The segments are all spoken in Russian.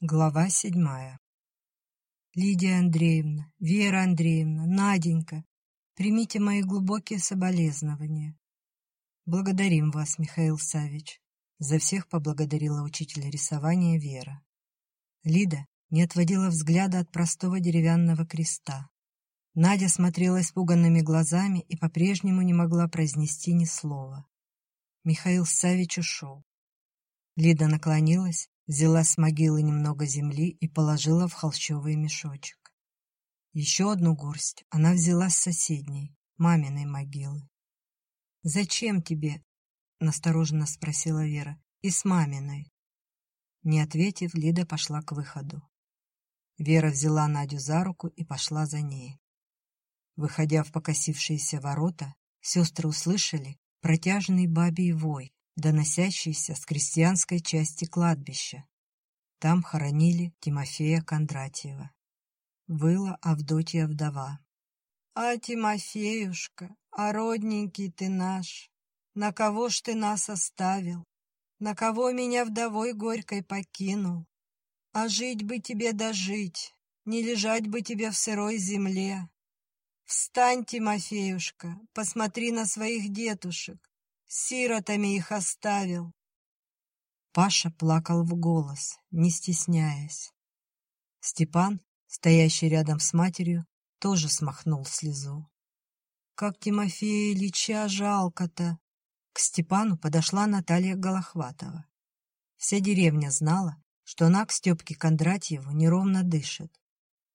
Глава седьмая. Лидия Андреевна, Вера Андреевна, Наденька, примите мои глубокие соболезнования. Благодарим вас, Михаил Савич. За всех поблагодарила учителя рисования Вера. Лида не отводила взгляда от простого деревянного креста. Надя смотрела испуганными глазами и по-прежнему не могла произнести ни слова. Михаил Савич ушел. Лида наклонилась, взяла с могилы немного земли и положила в холщовый мешочек. Еще одну горсть она взяла с соседней, маминой могилы. «Зачем тебе?» — настороженно спросила Вера. «И с маминой». Не ответив, Лида пошла к выходу. Вера взяла Надю за руку и пошла за ней. Выходя в покосившиеся ворота, сестры услышали протяжный бабий вой, доносящийся с крестьянской части кладбища. Там хоронили Тимофея Кондратьева. Выла Авдотья вдова. «А, Тимофеюшка, а родненький ты наш, на кого ж ты нас оставил? На кого меня вдовой горькой покинул? А жить бы тебе дожить, не лежать бы тебе в сырой земле, Встань, Тимофеюшка, посмотри на своих детушек. Сиротами их оставил. Паша плакал в голос, не стесняясь. Степан, стоящий рядом с матерью, тоже смахнул слезу. Как Тимофея Ильича жалко-то! К Степану подошла Наталья Голохватова. Вся деревня знала, что она к Степке Кондратьеву неровно дышит.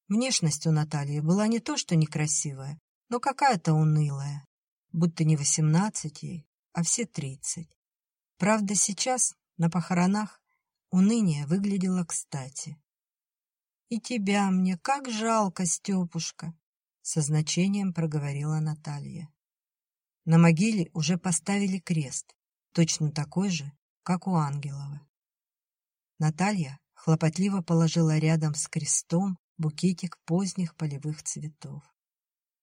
Внешность у Натальи была не то что некрасивая, но какая-то унылая, будто не восемнадцать ей, а все тридцать. Правда, сейчас, на похоронах, уныние выглядело кстати. «И тебя мне как жалко, Степушка!» — со значением проговорила Наталья. На могиле уже поставили крест, точно такой же, как у Ангелова. Наталья хлопотливо положила рядом с крестом букетик поздних полевых цветов.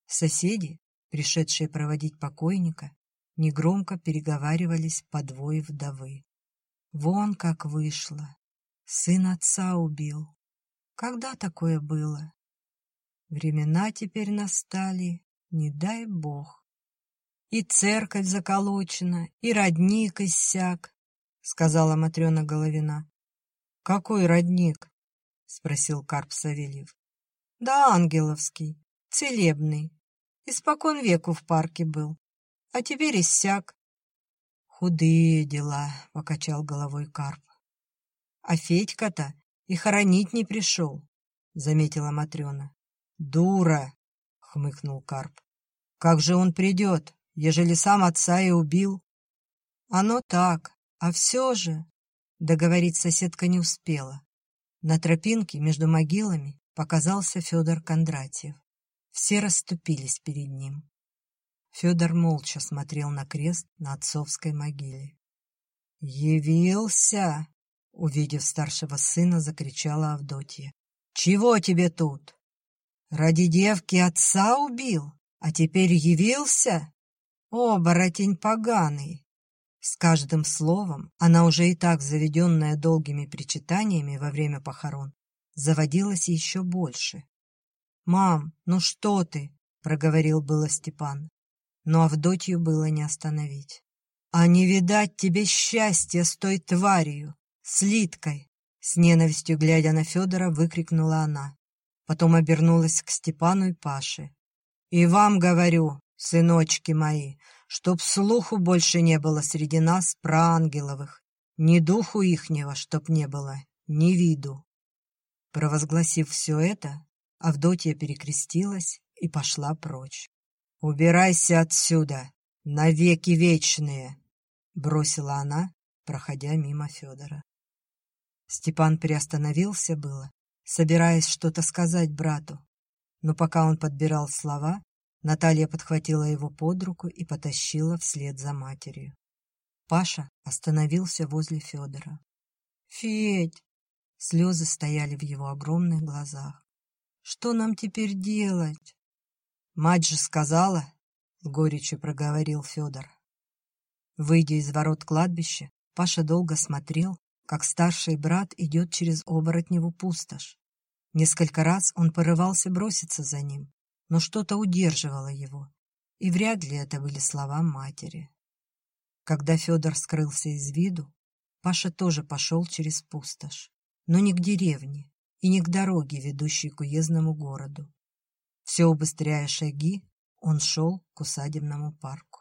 Соседи, пришедшие проводить покойника, негромко переговаривались по двое вдовы. Вон как вышло. Сын отца убил. Когда такое было? Времена теперь настали, не дай бог. И церковь заколочена, и родник иссяк, — сказала Матрена Головина. — Какой родник? — спросил Карп Савельев. «Да, ангеловский, целебный. Испокон веку в парке был. А теперь иссяк». «Худые дела», — покачал головой Карп. «А Федька-то и хоронить не пришел», — заметила Матрена. «Дура!» — хмыкнул Карп. «Как же он придет, ежели сам отца и убил?» «Оно так, а все же...» Договорить соседка не успела. На тропинке между могилами показался Федор Кондратьев. Все расступились перед ним. Федор молча смотрел на крест на отцовской могиле. «Явился!» — увидев старшего сына, закричала Авдотья. «Чего тебе тут? Ради девки отца убил, а теперь явился? О, боротень поганый! С каждым словом она уже и так, заведенная долгими причитаниями во время похорон, заводилась еще больше. «Мам, ну что ты?» — проговорил было Степан. Но Авдотью было не остановить. «А не видать тебе счастья с той тварью, с Литкой!» С ненавистью, глядя на Федора, выкрикнула она. Потом обернулась к Степану и Паше. «И вам говорю, сыночки мои, чтоб слуху больше не было среди нас про ангеловых, ни духу ихнего, чтоб не было, ни виду. Провозгласив все это, Авдотья перекрестилась и пошла прочь. «Убирайся отсюда, навеки вечные!» — бросила она, проходя мимо Федора. Степан приостановился было, собираясь что-то сказать брату, но пока он подбирал слова, Наталья подхватила его под руку и потащила вслед за матерью. Паша остановился возле Федора. «Федь!» Слезы стояли в его огромных глазах. «Что нам теперь делать?» «Мать же сказала!» — с горечью проговорил Федор. Выйдя из ворот кладбища, Паша долго смотрел, как старший брат идет через оборотневу пустошь. Несколько раз он порывался броситься за ним, но что-то удерживало его, и вряд ли это были слова матери. Когда Федор скрылся из виду, Паша тоже пошел через пустошь, но не к деревне и не к дороге, ведущей к уездному городу. Все убыстряя шаги, он шел к усадебному парку.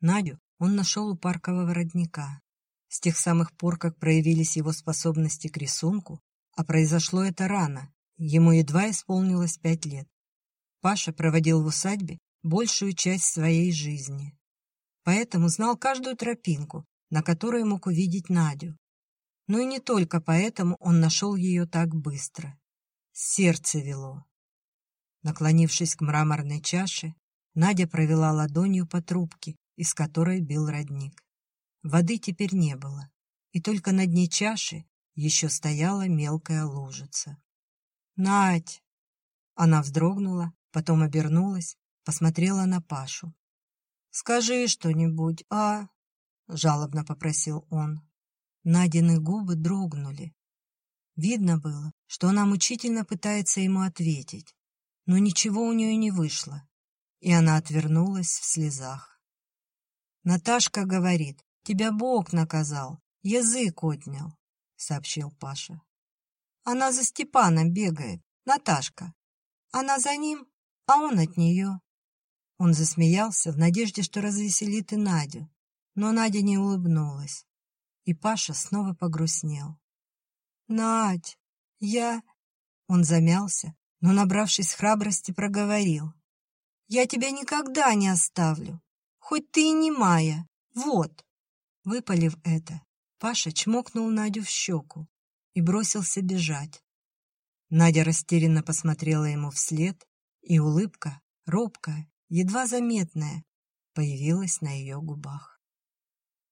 Надю он нашел у паркового родника. С тех самых пор, как проявились его способности к рисунку, а произошло это рано, ему едва исполнилось пять лет. Паша проводил в усадьбе большую часть своей жизни поэтому знал каждую тропинку, на которой мог увидеть Надю. Но и не только поэтому он нашел ее так быстро. Сердце вело. Наклонившись к мраморной чаше, Надя провела ладонью по трубке, из которой бил родник. Воды теперь не было, и только на дне чаши еще стояла мелкая лужица. «Надь!» Она вздрогнула, потом обернулась, посмотрела на Пашу. «Скажи что-нибудь, а?» — жалобно попросил он. Надины губы дрогнули. Видно было, что она мучительно пытается ему ответить, но ничего у нее не вышло, и она отвернулась в слезах. «Наташка говорит, тебя Бог наказал, язык отнял», — сообщил Паша. «Она за Степаном бегает, Наташка. Она за ним, а он от нее. Он засмеялся в надежде, что развеселит и Надю, но Надя не улыбнулась, и Паша снова погрустнел. «Надь, я...» Он замялся, но, набравшись храбрости, проговорил. «Я тебя никогда не оставлю, хоть ты и не Майя, вот!» Выпалив это, Паша чмокнул Надю в щеку и бросился бежать. Надя растерянно посмотрела ему вслед, и улыбка, робкая едва заметная, появилась на ее губах.